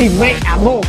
Dime amor.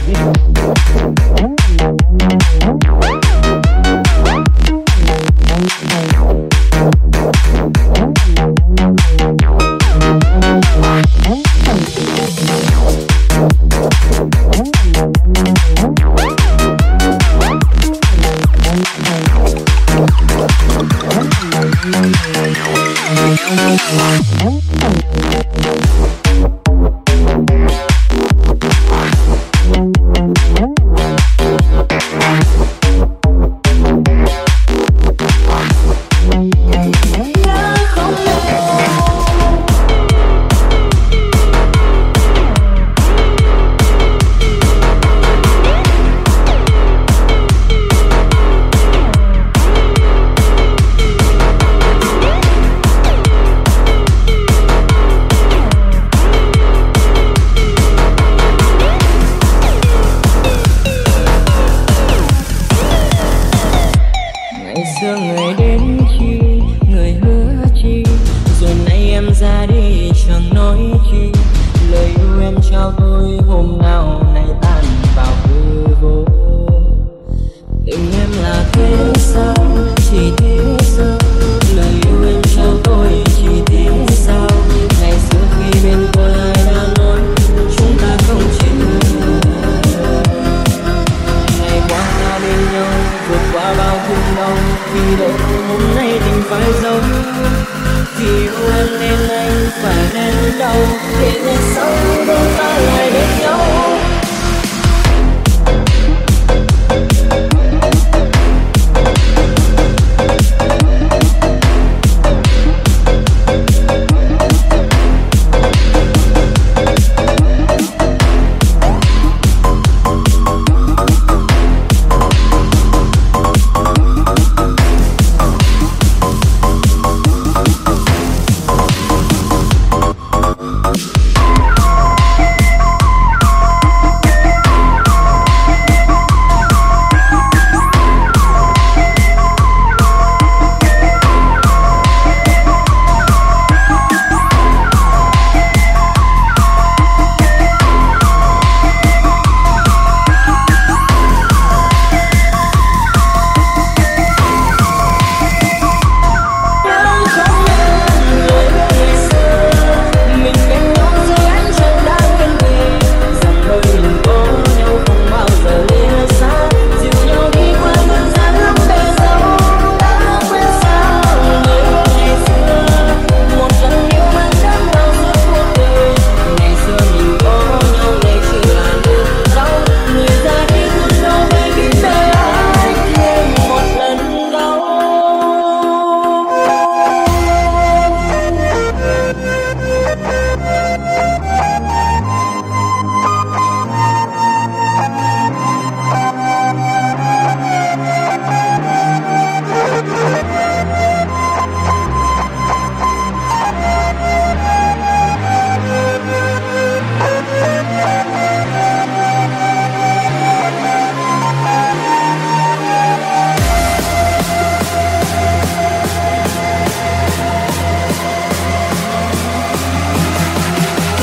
nói chi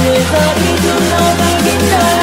Without you, nobody knows.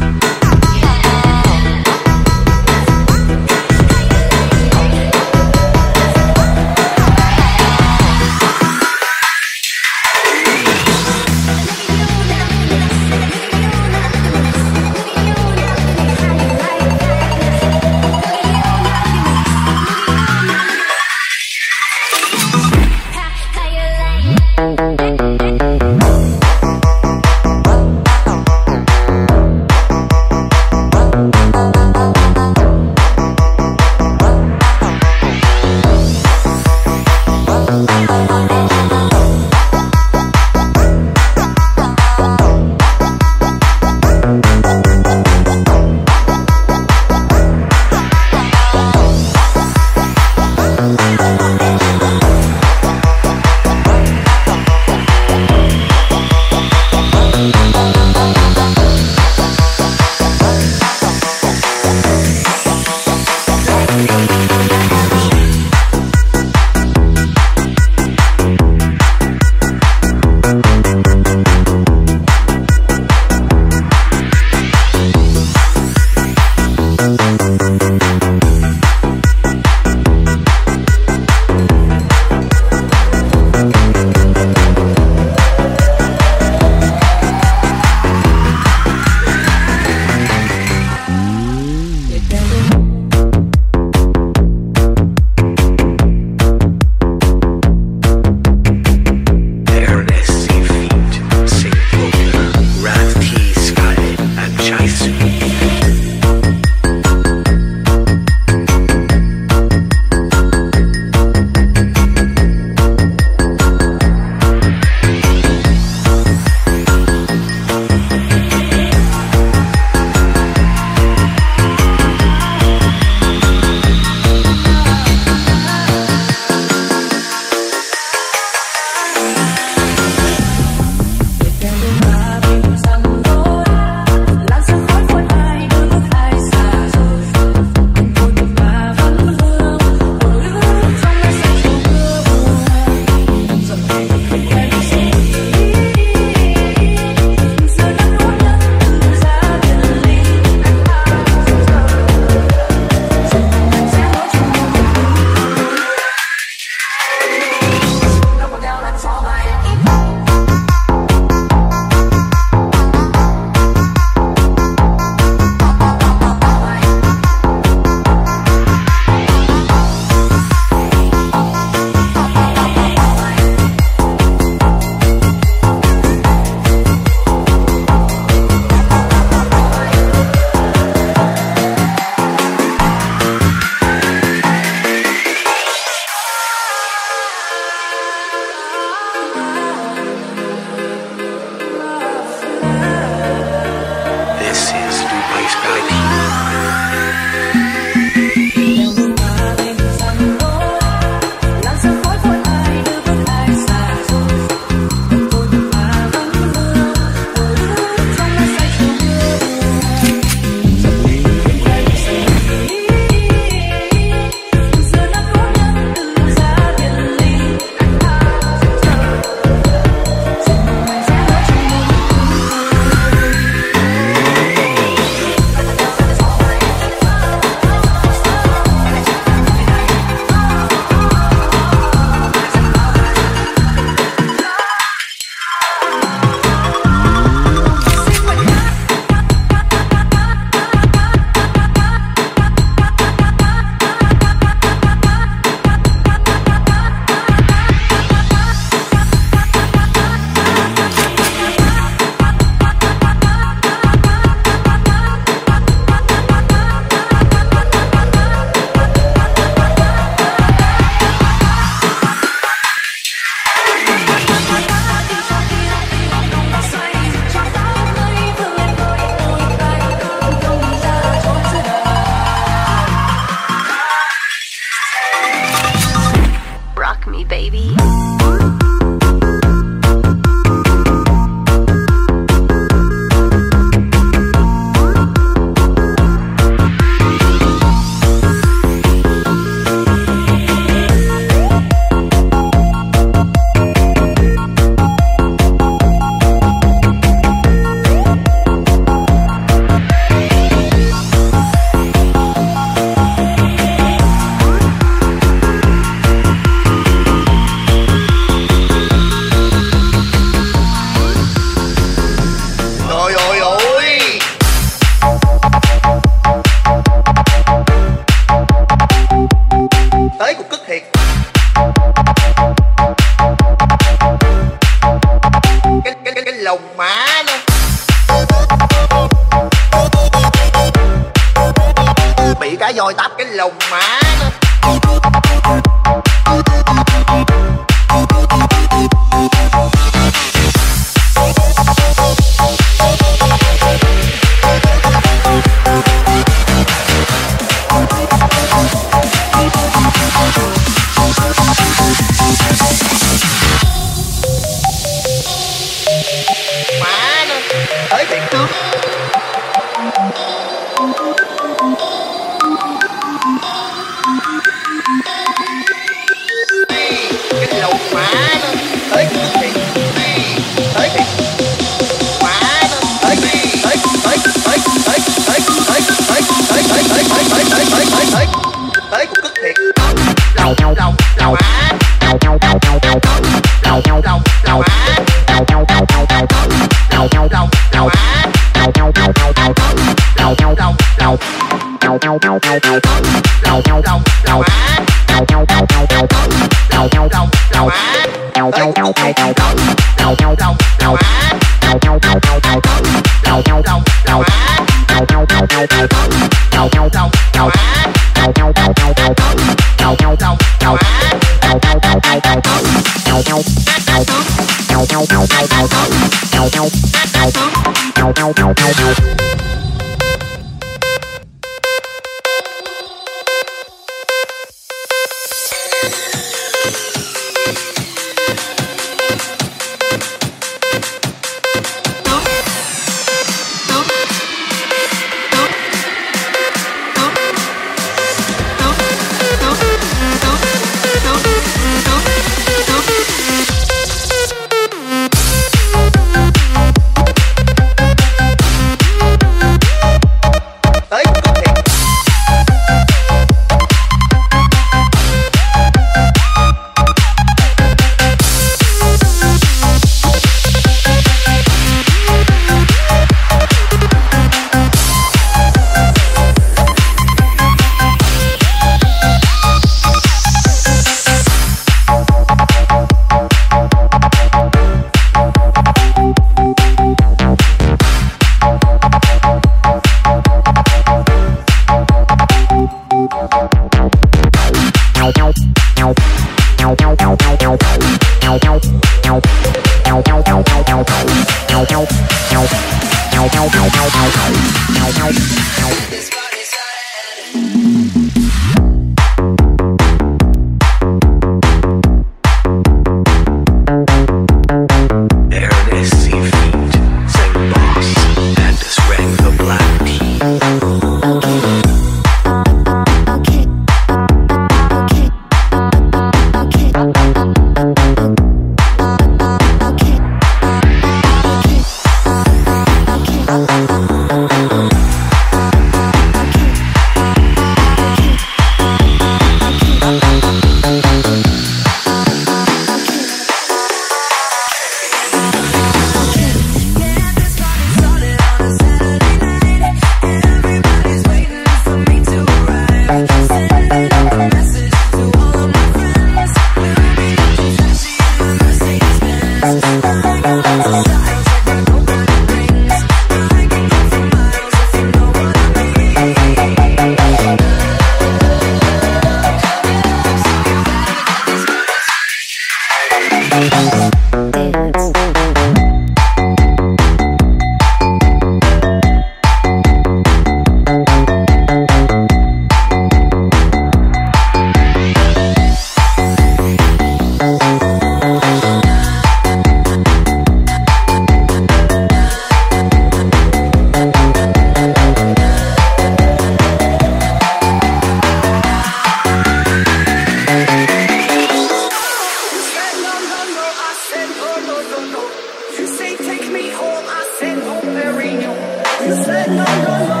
say, no, no, no.